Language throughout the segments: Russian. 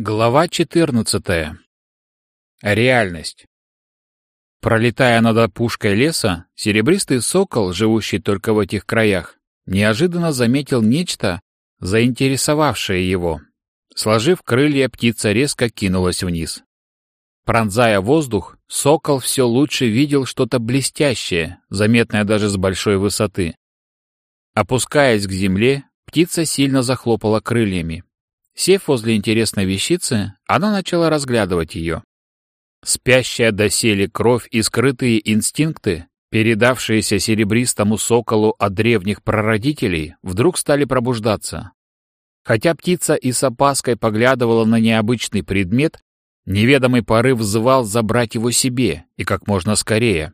Глава 14. Реальность. Пролетая над опушкой леса, серебристый сокол, живущий только в этих краях, неожиданно заметил нечто, заинтересовавшее его. Сложив крылья, птица резко кинулась вниз. Пронзая воздух, сокол все лучше видел что-то блестящее, заметное даже с большой высоты. Опускаясь к земле, птица сильно захлопала крыльями. Сев возле интересной вещицы, она начала разглядывать ее. Спящая доселе кровь и скрытые инстинкты, передавшиеся серебристому соколу от древних прародителей, вдруг стали пробуждаться. Хотя птица и с опаской поглядывала на необычный предмет, неведомый порыв звал забрать его себе и как можно скорее.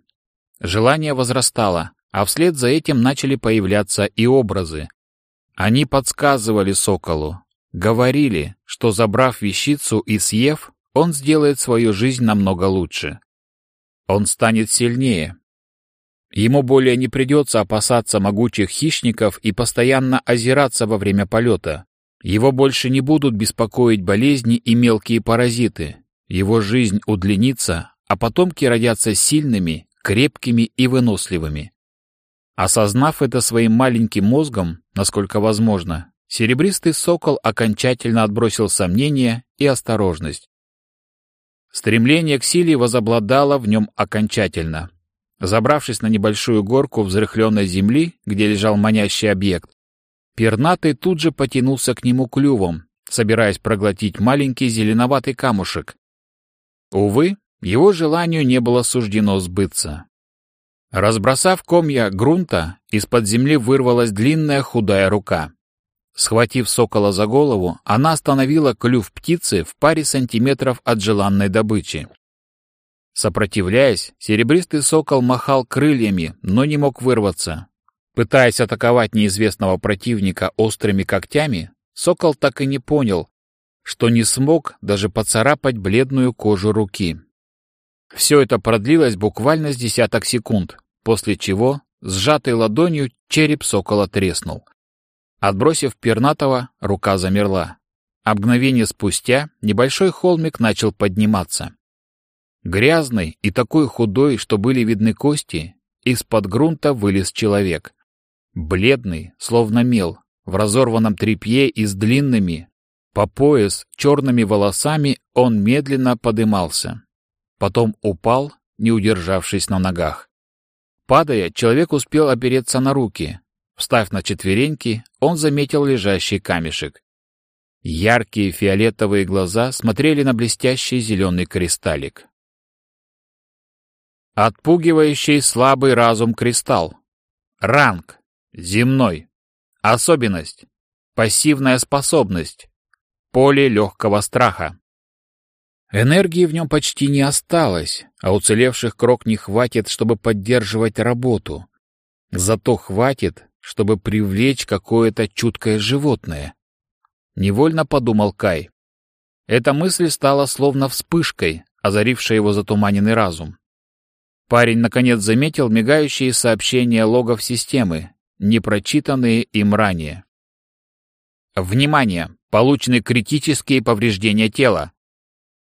Желание возрастало, а вслед за этим начали появляться и образы. Они подсказывали соколу, Говорили, что забрав вещицу и съев, он сделает свою жизнь намного лучше. Он станет сильнее. Ему более не придется опасаться могучих хищников и постоянно озираться во время полета. Его больше не будут беспокоить болезни и мелкие паразиты. Его жизнь удлинится, а потомки родятся сильными, крепкими и выносливыми. Осознав это своим маленьким мозгом, насколько возможно, Серебристый сокол окончательно отбросил сомнения и осторожность. Стремление к силе возобладало в нем окончательно. Забравшись на небольшую горку взрыхленной земли, где лежал манящий объект, пернатый тут же потянулся к нему клювом, собираясь проглотить маленький зеленоватый камушек. Увы, его желанию не было суждено сбыться. Разбросав комья грунта, из-под земли вырвалась длинная худая рука. Схватив сокола за голову, она остановила клюв птицы в паре сантиметров от желанной добычи. Сопротивляясь, серебристый сокол махал крыльями, но не мог вырваться. Пытаясь атаковать неизвестного противника острыми когтями, сокол так и не понял, что не смог даже поцарапать бледную кожу руки. Все это продлилось буквально с десяток секунд, после чего, сжатой ладонью, череп сокола треснул. Отбросив пернатого, рука замерла. Мгновение спустя небольшой холмик начал подниматься. Грязный и такой худой, что были видны кости, из-под грунта вылез человек. Бледный, словно мел, в разорванном тряпье и с длинными, по пояс, черными волосами он медленно подымался. Потом упал, не удержавшись на ногах. Падая, человек успел опереться на руки, Встав на четвереньки, он заметил лежащий камешек. Яркие фиолетовые глаза смотрели на блестящий зеленый кристаллик. Отпугивающий слабый разум кристалл. Ранг. Земной. Особенность. Пассивная способность. Поле легкого страха. Энергии в нем почти не осталось, а уцелевших крок не хватит, чтобы поддерживать работу. Зато хватит, чтобы привлечь какое-то чуткое животное. Невольно подумал Кай. Эта мысль стала словно вспышкой, озарившей его затуманенный разум. Парень наконец заметил мигающие сообщения логов системы, не прочитанные им ранее. Внимание! Получены критические повреждения тела.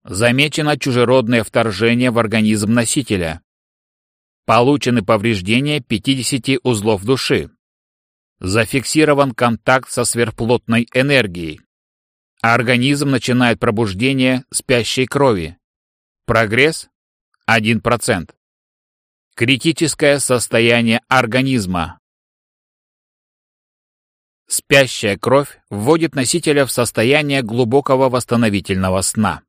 Замечено чужеродное вторжение в организм носителя. Получены повреждения 50 узлов души. Зафиксирован контакт со сверхплотной энергией. Организм начинает пробуждение спящей крови. Прогресс 1%. Критическое состояние организма. Спящая кровь вводит носителя в состояние глубокого восстановительного сна.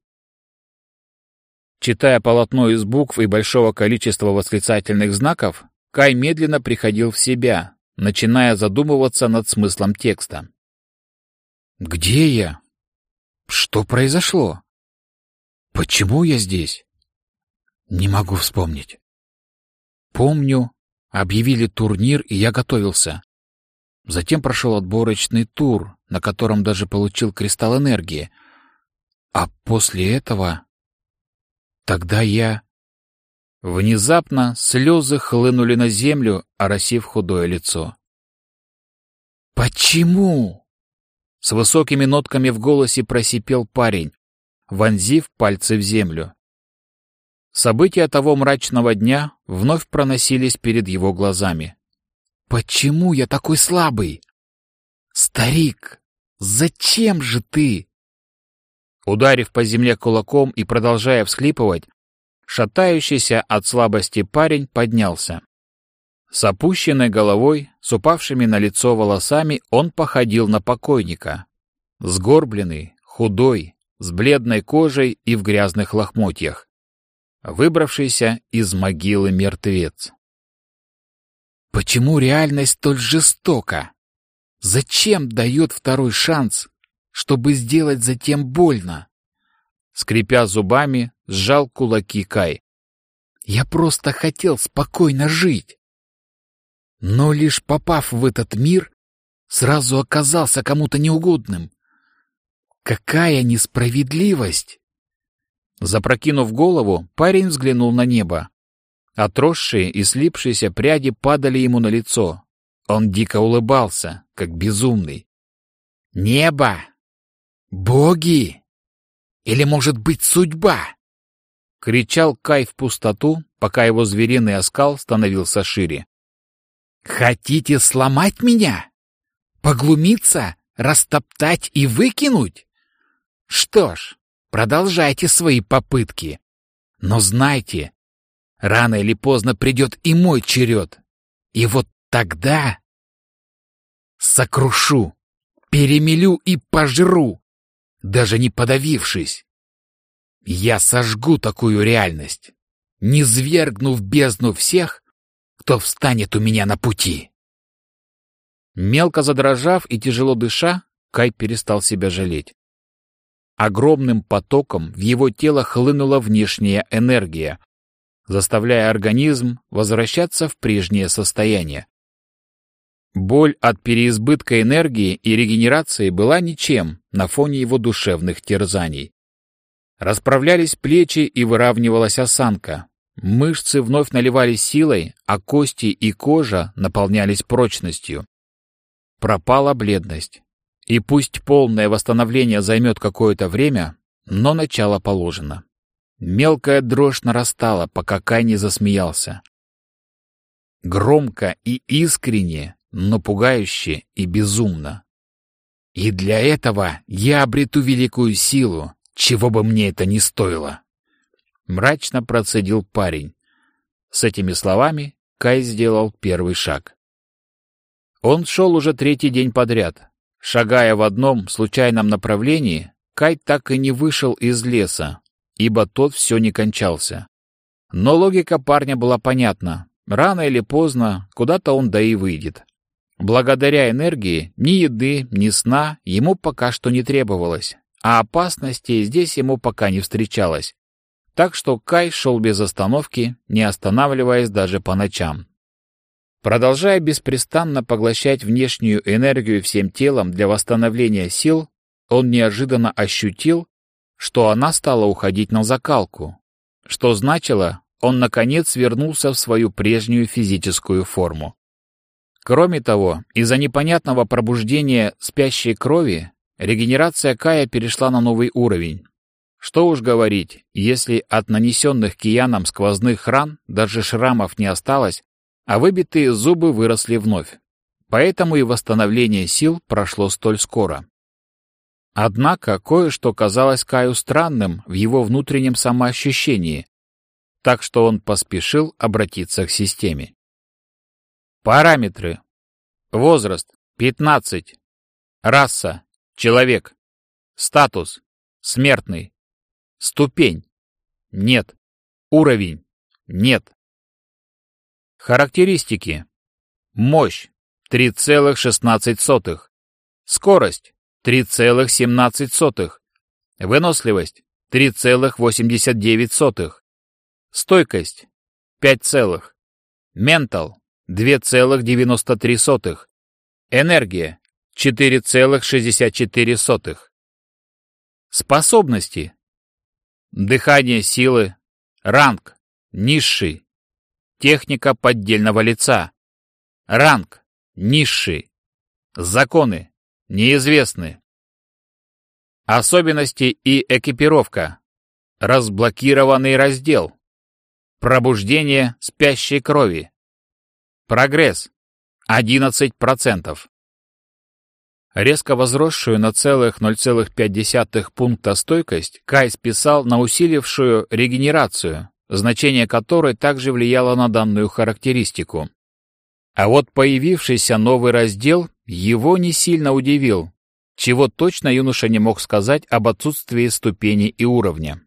Читая полотно из букв и большого количества восклицательных знаков, Кай медленно приходил в себя, начиная задумываться над смыслом текста. «Где я? Что произошло? Почему я здесь? Не могу вспомнить. Помню, объявили турнир, и я готовился. Затем прошел отборочный тур, на котором даже получил кристалл энергии. А после этого... Тогда я... Внезапно слезы хлынули на землю, оросив худое лицо. «Почему?» С высокими нотками в голосе просипел парень, вонзив пальцы в землю. События того мрачного дня вновь проносились перед его глазами. «Почему я такой слабый?» «Старик, зачем же ты?» Ударив по земле кулаком и продолжая всхлипывать, шатающийся от слабости парень поднялся. С опущенной головой, с упавшими на лицо волосами, он походил на покойника. Сгорбленный, худой, с бледной кожей и в грязных лохмотьях. Выбравшийся из могилы мертвец. Почему реальность столь жестока? Зачем дает второй шанс, чтобы сделать затем больно? Скрипя зубами, сжал кулаки Кай. Я просто хотел спокойно жить. Но лишь попав в этот мир, сразу оказался кому-то неугодным. Какая несправедливость! Запрокинув голову, парень взглянул на небо. Отросшие и слипшиеся пряди падали ему на лицо. Он дико улыбался, как безумный. «Небо! Боги! Или, может быть, судьба?» Кричал Кай в пустоту, пока его звериный оскал становился шире. Хотите сломать меня? Поглумиться, растоптать и выкинуть? Что ж, продолжайте свои попытки. Но знайте, рано или поздно придет и мой черед. И вот тогда сокрушу, перемелю и пожру, даже не подавившись. Я сожгу такую реальность, не свергну в бездну всех, кто встанет у меня на пути. Мелко задрожав и тяжело дыша, Кай перестал себя жалеть. Огромным потоком в его тело хлынула внешняя энергия, заставляя организм возвращаться в прежнее состояние. Боль от переизбытка энергии и регенерации была ничем на фоне его душевных терзаний. Расправлялись плечи и выравнивалась осанка, Мышцы вновь наливались силой, а кости и кожа наполнялись прочностью. Пропала бледность. И пусть полное восстановление займет какое-то время, но начало положено. Мелкая дрожь нарастала, пока Кай не засмеялся. Громко и искренне, но пугающе и безумно. И для этого я обрету великую силу, чего бы мне это ни стоило. Мрачно процедил парень. С этими словами Кай сделал первый шаг. Он шел уже третий день подряд. Шагая в одном случайном направлении, Кай так и не вышел из леса, ибо тот все не кончался. Но логика парня была понятна. Рано или поздно куда-то он да и выйдет. Благодаря энергии ни еды, ни сна ему пока что не требовалось, а опасностей здесь ему пока не встречалось. Так что Кай шел без остановки, не останавливаясь даже по ночам. Продолжая беспрестанно поглощать внешнюю энергию всем телом для восстановления сил, он неожиданно ощутил, что она стала уходить на закалку, что значило, он наконец вернулся в свою прежнюю физическую форму. Кроме того, из-за непонятного пробуждения спящей крови регенерация Кая перешла на новый уровень, что уж говорить, если от нанесенных киянам сквозных ран даже шрамов не осталось, а выбитые зубы выросли вновь. Поэтому и восстановление сил прошло столь скоро. Однако кое-что казалось Каю странным в его внутреннем самоощущении, так что он поспешил обратиться к системе. Параметры. Возраст – 15. Раса – человек. Статус – смертный. Ступень. Нет. Уровень. Нет. Характеристики. Мощь. 3,16. Скорость. 3,17. Выносливость. 3,89. Стойкость. 5, ментал 2,93. Энергия 4,64. Способности Дыхание силы. Ранг. Низший. Техника поддельного лица. Ранг. Низший. Законы. Неизвестны. Особенности и экипировка. Разблокированный раздел. Пробуждение спящей крови. Прогресс. 11%. Резко возросшую на целых 0,5 пункта стойкость Кай списал на усилившую регенерацию, значение которой также влияло на данную характеристику. А вот появившийся новый раздел его не сильно удивил, чего точно юноша не мог сказать об отсутствии ступени и уровня.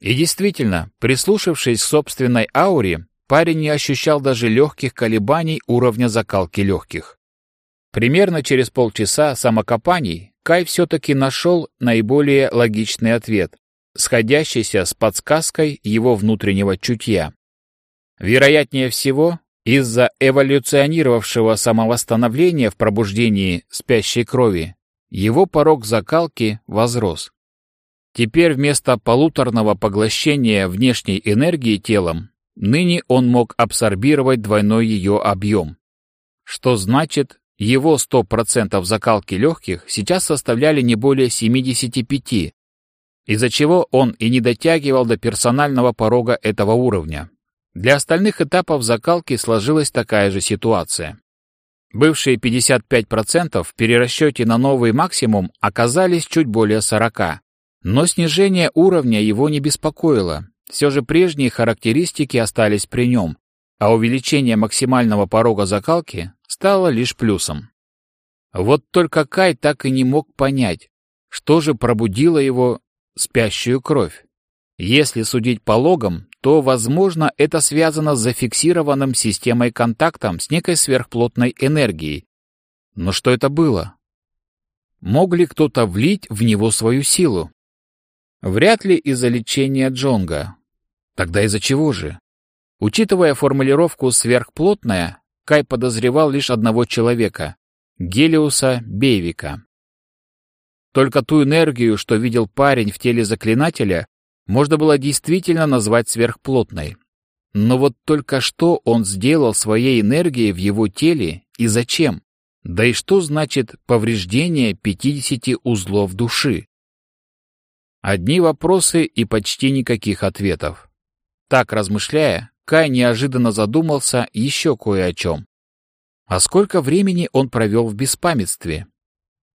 И действительно, прислушавшись к собственной ауре, парень не ощущал даже легких колебаний уровня закалки легких. Примерно через полчаса самокопаний Кай все-таки нашел наиболее логичный ответ, сходящийся с подсказкой его внутреннего чутья. Вероятнее всего, из-за эволюционировавшего самовосстановления в пробуждении спящей крови, его порог закалки возрос. Теперь вместо полуторного поглощения внешней энергии телом, ныне он мог абсорбировать двойной ее объем. Что значит, его 100% закалки легких сейчас составляли не более 75, из-за чего он и не дотягивал до персонального порога этого уровня. Для остальных этапов закалки сложилась такая же ситуация. Бывшие 55% в перерасчете на новый максимум оказались чуть более 40, но снижение уровня его не беспокоило. Все же прежние характеристики остались при нем, а увеличение максимального порога закалки стало лишь плюсом. Вот только Кай так и не мог понять, что же пробудило его спящую кровь. Если судить по логам, то, возможно, это связано с зафиксированным системой контактом с некой сверхплотной энергией. Но что это было? Мог ли кто-то влить в него свою силу? Вряд ли из-за лечения Джонга. Тогда из-за чего же? Учитывая формулировку «сверхплотная», Кай подозревал лишь одного человека — Гелиуса Бейвика. Только ту энергию, что видел парень в теле заклинателя, можно было действительно назвать сверхплотной. Но вот только что он сделал своей энергией в его теле и зачем? Да и что значит повреждение 50 узлов души? Одни вопросы и почти никаких ответов. Так размышляя, Кай неожиданно задумался еще кое о чем. А сколько времени он провел в беспамятстве?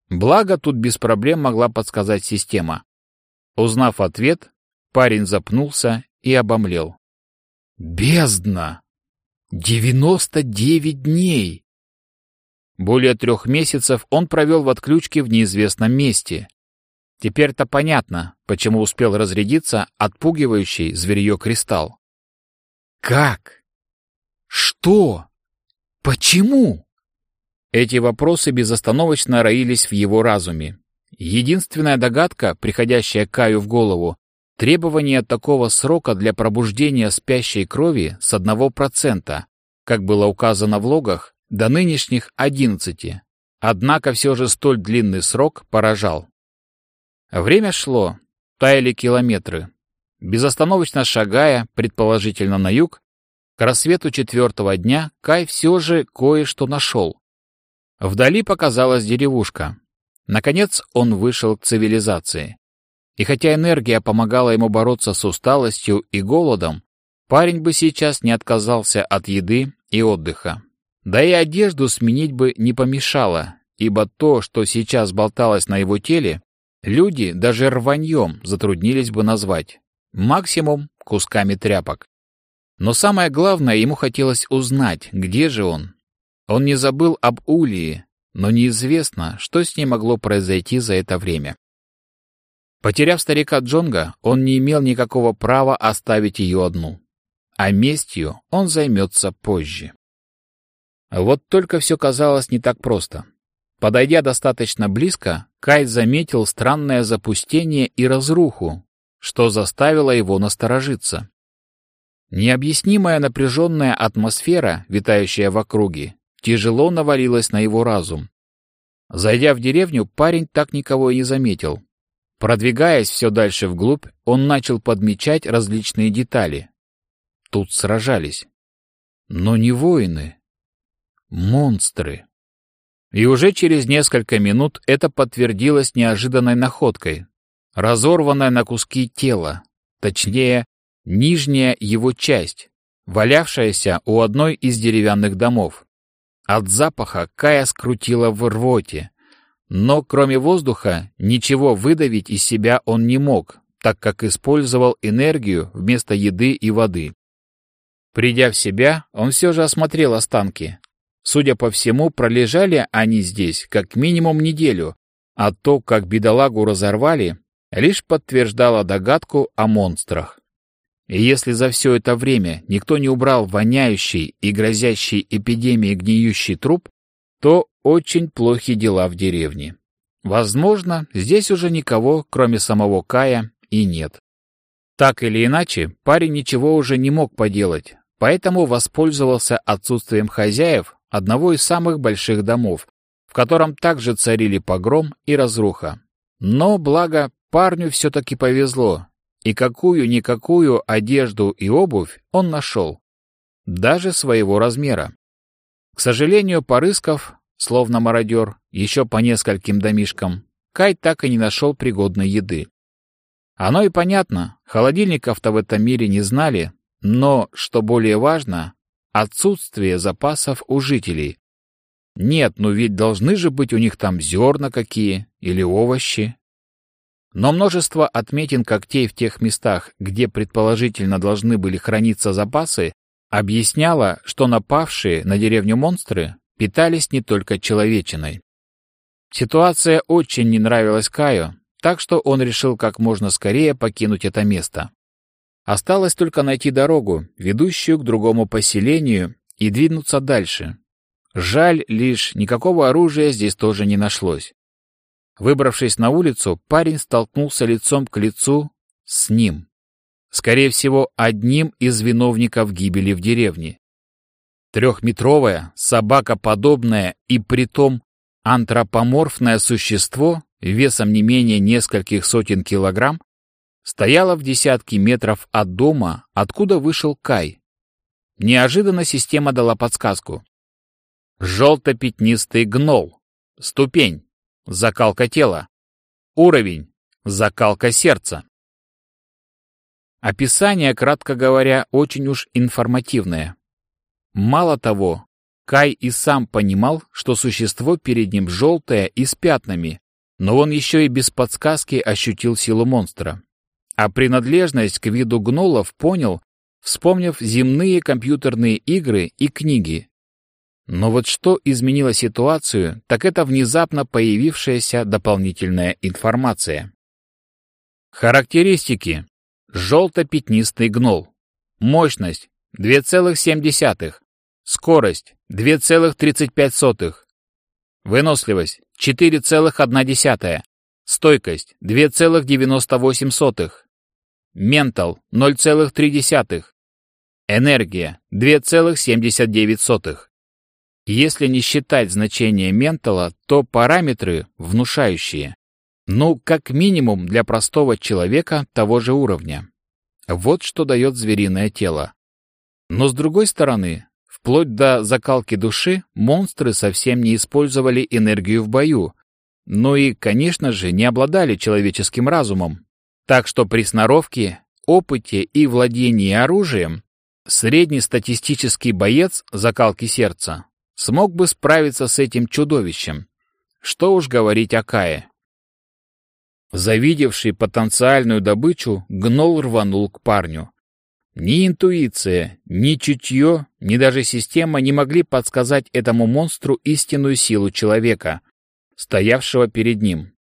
Благо, тут без проблем могла подсказать система. Узнав ответ, парень запнулся и обомлел. «Бездна! Девяносто девять дней!» Более трех месяцев он провел в отключке в неизвестном месте, Теперь-то понятно, почему успел разрядиться отпугивающий зверье кристалл. Как? Что? Почему? Эти вопросы безостановочно роились в его разуме. Единственная догадка, приходящая Каю в голову, требование такого срока для пробуждения спящей крови с одного процента, как было указано в логах, до нынешних одиннадцати. Однако все же столь длинный срок поражал. Время шло, таяли километры. Безостановочно шагая, предположительно на юг, к рассвету четвертого дня Кай все же кое-что нашел. Вдали показалась деревушка. Наконец он вышел к цивилизации. И хотя энергия помогала ему бороться с усталостью и голодом, парень бы сейчас не отказался от еды и отдыха. Да и одежду сменить бы не помешало, ибо то, что сейчас болталось на его теле, Люди даже рваньем затруднились бы назвать. Максимум кусками тряпок. Но самое главное, ему хотелось узнать, где же он. Он не забыл об Улии, но неизвестно, что с ней могло произойти за это время. Потеряв старика Джонга, он не имел никакого права оставить ее одну. А местью он займется позже. Вот только все казалось не так просто. Подойдя достаточно близко, Кай заметил странное запустение и разруху, что заставило его насторожиться. Необъяснимая напряженная атмосфера, витающая в округе, тяжело навалилась на его разум. Зайдя в деревню, парень так никого и не заметил. Продвигаясь все дальше вглубь, он начал подмечать различные детали. Тут сражались. Но не воины. Монстры. И уже через несколько минут это подтвердилось неожиданной находкой. Разорванное на куски тело, точнее, нижняя его часть, валявшаяся у одной из деревянных домов. От запаха Кая скрутила в рвоте, но кроме воздуха ничего выдавить из себя он не мог, так как использовал энергию вместо еды и воды. Придя в себя, он все же осмотрел останки. Судя по всему, пролежали они здесь как минимум неделю, а то, как бедолагу разорвали, лишь подтверждало догадку о монстрах. И если за все это время никто не убрал воняющий и грозящий эпидемией гниющий труп, то очень плохи дела в деревне. Возможно, здесь уже никого, кроме самого Кая, и нет. Так или иначе, парень ничего уже не мог поделать, поэтому воспользовался отсутствием хозяев одного из самых больших домов, в котором также царили погром и разруха. Но, благо, парню все-таки повезло, и какую-никакую одежду и обувь он нашел, даже своего размера. К сожалению, порыскав, словно мародер, еще по нескольким домишкам, Кай так и не нашел пригодной еды. Оно и понятно, холодильников-то в этом мире не знали, но, что более важно, отсутствие запасов у жителей. Нет, ну ведь должны же быть у них там зерна какие или овощи. Но множество отметин когтей в тех местах, где предположительно должны были храниться запасы, объясняло, что напавшие на деревню монстры питались не только человечиной. Ситуация очень не нравилась Каю, так что он решил как можно скорее покинуть это место. Осталось только найти дорогу, ведущую к другому поселению, и двинуться дальше. Жаль лишь, никакого оружия здесь тоже не нашлось. Выбравшись на улицу, парень столкнулся лицом к лицу с ним. Скорее всего, одним из виновников гибели в деревне. Трехметровое, собакоподобное и притом антропоморфное существо весом не менее нескольких сотен килограмм, стояла в десятки метров от дома, откуда вышел Кай. Неожиданно система дала подсказку. Желто-пятнистый гнол. Ступень. Закалка тела. Уровень. Закалка сердца. Описание, кратко говоря, очень уж информативное. Мало того, Кай и сам понимал, что существо перед ним желтое и с пятнами, но он еще и без подсказки ощутил силу монстра. А принадлежность к виду гнолов понял, вспомнив земные компьютерные игры и книги. Но вот что изменило ситуацию, так это внезапно появившаяся дополнительная информация. Характеристики. Желто-пятнистый гнол. Мощность 2,7. Скорость 2,35. Выносливость 4,1. Стойкость 2,98. Ментал 0,3. Энергия 2,79. Если не считать значение ментала, то параметры внушающие. Ну, как минимум для простого человека того же уровня. Вот что дает звериное тело. Но с другой стороны, Вплоть до закалки души монстры совсем не использовали энергию в бою, но и, конечно же, не обладали человеческим разумом. Так что при сноровке, опыте и владении оружием среднестатистический боец закалки сердца смог бы справиться с этим чудовищем. Что уж говорить о Кае. Завидевший потенциальную добычу, гнол рванул к парню. Ни интуиция, ни чутье, ни даже система не могли подсказать этому монстру истинную силу человека, стоявшего перед ним.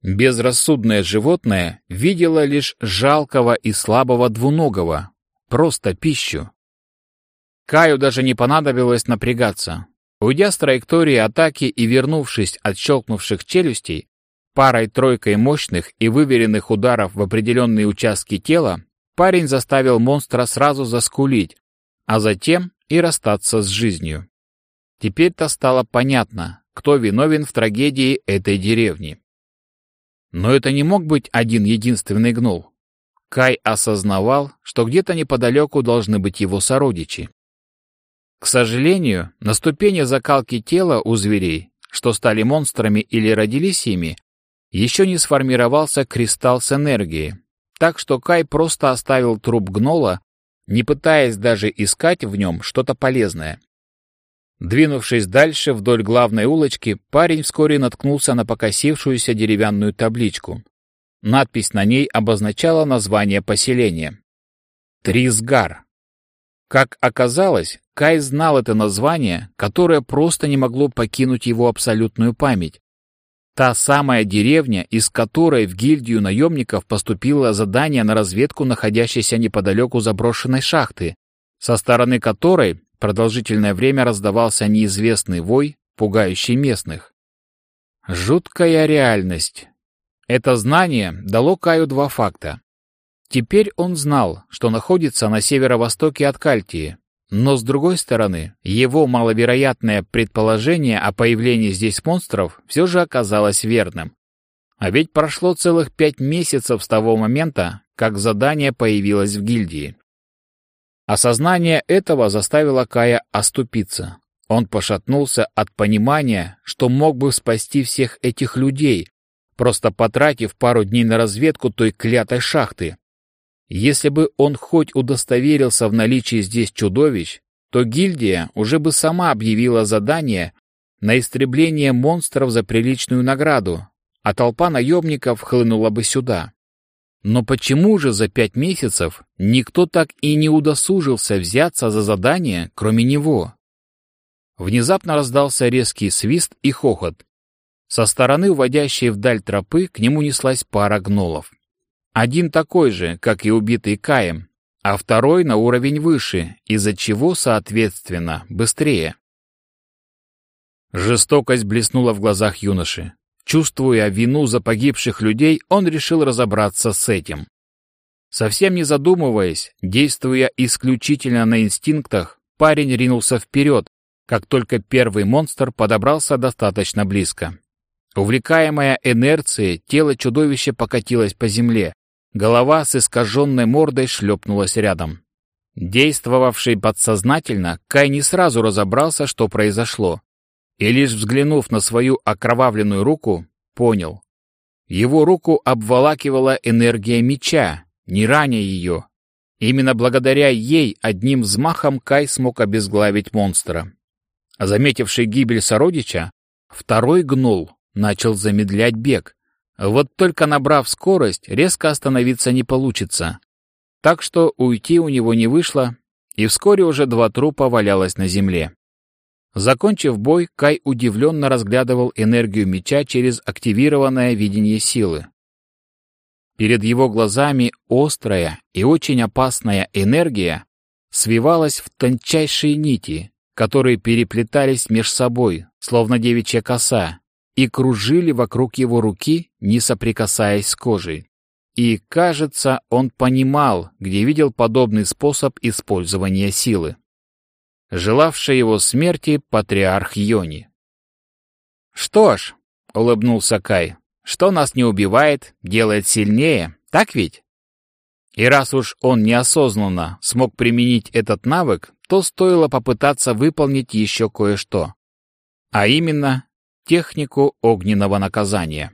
Безрассудное животное видело лишь жалкого и слабого двуногого, просто пищу. Каю даже не понадобилось напрягаться. Уйдя с траектории атаки и вернувшись от щелкнувших челюстей, парой-тройкой мощных и выверенных ударов в определенные участки тела, Парень заставил монстра сразу заскулить, а затем и расстаться с жизнью. Теперь-то стало понятно, кто виновен в трагедии этой деревни. Но это не мог быть один единственный гнул. Кай осознавал, что где-то неподалеку должны быть его сородичи. К сожалению, на ступени закалки тела у зверей что стали монстрами или родились ими, еще не сформировался кристалл с энергией, так что Кай просто оставил труп гнола, не пытаясь даже искать в нем что-то полезное. Двинувшись дальше вдоль главной улочки, парень вскоре наткнулся на покосившуюся деревянную табличку. Надпись на ней обозначала название поселения. Тризгар. Как оказалось, Кай знал это название, которое просто не могло покинуть его абсолютную память. Та самая деревня, из которой в гильдию наемников поступило задание на разведку находящейся неподалеку заброшенной шахты, со стороны которой продолжительное время раздавался неизвестный вой, пугающий местных. Жуткая реальность. Это знание дало Каю два факта. Теперь он знал, что находится на северо-востоке от Кальтии, но, с другой стороны, его маловероятное предположение о появлении здесь монстров все же оказалось верным. А ведь прошло целых пять месяцев с того момента, как задание появилось в гильдии. Осознание этого заставило Кая оступиться. Он пошатнулся от понимания, что мог бы спасти всех этих людей, просто потратив пару дней на разведку той клятой шахты. Если бы он хоть удостоверился в наличии здесь чудовищ, то гильдия уже бы сама объявила задание на истребление монстров за приличную награду, а толпа наемников хлынула бы сюда. Но почему же за пять месяцев никто так и не удосужился взяться за задание, кроме него? Внезапно раздался резкий свист и хохот. Со стороны уводящей вдаль тропы к нему неслась пара гнолов. Один такой же, как и убитый Каем, а второй на уровень выше, из-за чего, соответственно, быстрее. Жестокость блеснула в глазах юноши. Чувствуя вину за погибших людей, он решил разобраться с этим. Совсем не задумываясь, действуя исключительно на инстинктах, парень ринулся вперед, как только первый монстр подобрался достаточно близко. Увлекаемая инерцией, тело чудовища покатилось по земле, Голова с искаженной мордой шлепнулась рядом. Действовавший подсознательно, Кай не сразу разобрался, что произошло. И лишь взглянув на свою окровавленную руку, понял. Его руку обволакивала энергия меча, не раня ее. Именно благодаря ей одним взмахом Кай смог обезглавить монстра. Заметивший гибель сородича, второй гнул, начал замедлять бег, вот только набрав скорость, резко остановиться не получится. Так что уйти у него не вышло, и вскоре уже два трупа валялось на земле. Закончив бой, Кай удивленно разглядывал энергию меча через активированное видение силы. Перед его глазами острая и очень опасная энергия свивалась в тончайшие нити, которые переплетались меж собой, словно девичья коса, и кружили вокруг его руки, не соприкасаясь с кожей. И, кажется, он понимал, где видел подобный способ использования силы. Желавший его смерти патриарх Йони. «Что ж», — улыбнулся Кай, — «что нас не убивает, делает сильнее, так ведь?» И раз уж он неосознанно смог применить этот навык, то стоило попытаться выполнить еще кое-что. А именно, технику огненного наказания.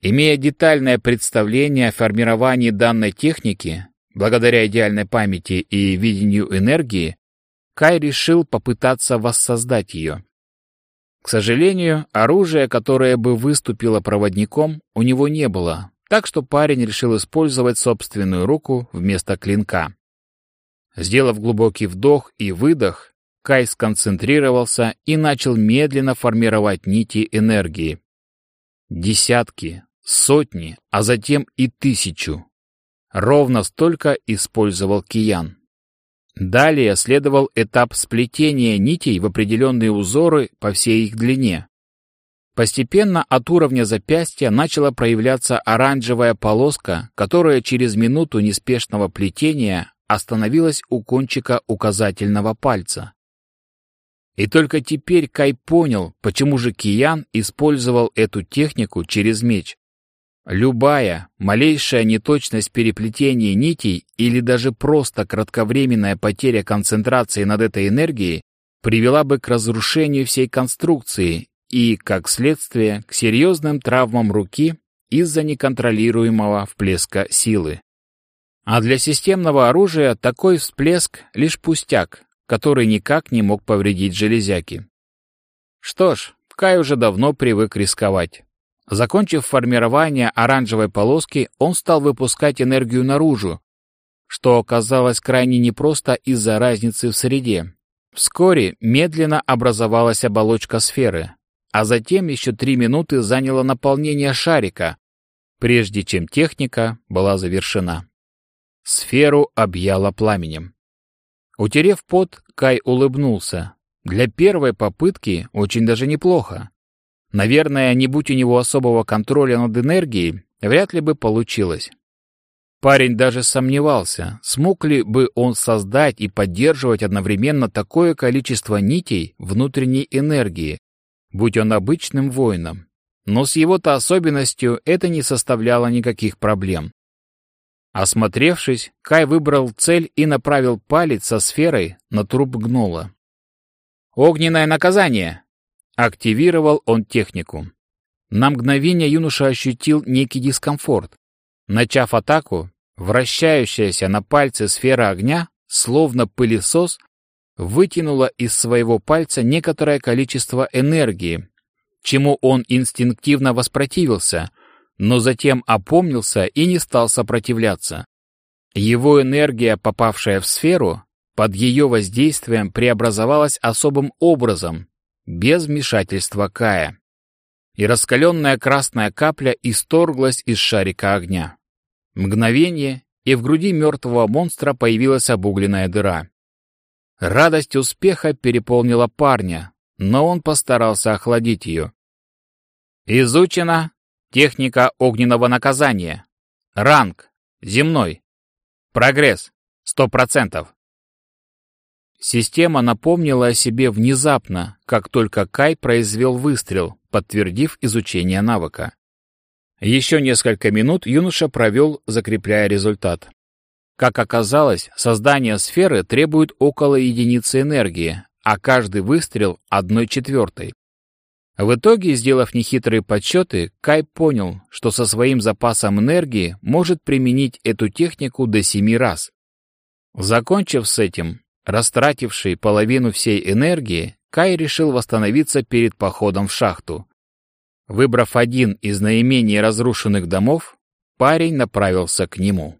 Имея детальное представление о формировании данной техники, благодаря идеальной памяти и видению энергии, Кай решил попытаться воссоздать ее. К сожалению, оружия, которое бы выступило проводником, у него не было, так что парень решил использовать собственную руку вместо клинка. Сделав глубокий вдох и выдох, Кай сконцентрировался и начал медленно формировать нити энергии. Десятки, сотни, а затем и тысячу. Ровно столько использовал Киян. Далее следовал этап сплетения нитей в определенные узоры по всей их длине. Постепенно от уровня запястья начала проявляться оранжевая полоска, которая через минуту неспешного плетения остановилась у кончика указательного пальца. И только теперь Кай понял, почему же Киян использовал эту технику через меч. Любая, малейшая неточность переплетения нитей или даже просто кратковременная потеря концентрации над этой энергией привела бы к разрушению всей конструкции и, как следствие, к серьезным травмам руки из-за неконтролируемого вплеска силы. А для системного оружия такой всплеск — лишь пустяк, который никак не мог повредить железяки. Что ж, Кай уже давно привык рисковать. Закончив формирование оранжевой полоски, он стал выпускать энергию наружу, что оказалось крайне непросто из-за разницы в среде. Вскоре медленно образовалась оболочка сферы, а затем еще три минуты заняло наполнение шарика, прежде чем техника была завершена. Сферу объяло пламенем. Утерев пот, Кай улыбнулся. Для первой попытки очень даже неплохо. Наверное, не будь у него особого контроля над энергией, вряд ли бы получилось. Парень даже сомневался, смог ли бы он создать и поддерживать одновременно такое количество нитей внутренней энергии, будь он обычным воином. Но с его-то особенностью это не составляло никаких проблем. Осмотревшись, Кай выбрал цель и направил палец со сферой на труп гнола. «Огненное наказание!» Активировал он технику. На мгновение юноша ощутил некий дискомфорт. Начав атаку, вращающаяся на пальце сфера огня, словно пылесос, вытянула из своего пальца некоторое количество энергии, чему он инстинктивно воспротивился, но затем опомнился и не стал сопротивляться. Его энергия, попавшая в сферу, под ее воздействием преобразовалась особым образом, без вмешательства Кая. И раскаленная красная капля исторглась из шарика огня. Мгновение, и в груди мертвого монстра появилась обугленная дыра. Радость успеха переполнила парня, но он постарался охладить ее. Изучена техника огненного наказания. Ранг земной. Прогресс сто процентов. Система напомнила о себе внезапно, как только Кай произвел выстрел, подтвердив изучение навыка. Еще несколько минут юноша провел, закрепляя результат. Как оказалось, создание сферы требует около единицы энергии, а каждый выстрел — одной четвертой. В итоге, сделав нехитрые подсчеты, Кай понял, что со своим запасом энергии может применить эту технику до семи раз. Закончив с этим, Растративший половину всей энергии, Кай решил восстановиться перед походом в шахту. Выбрав один из наименее разрушенных домов, парень направился к нему.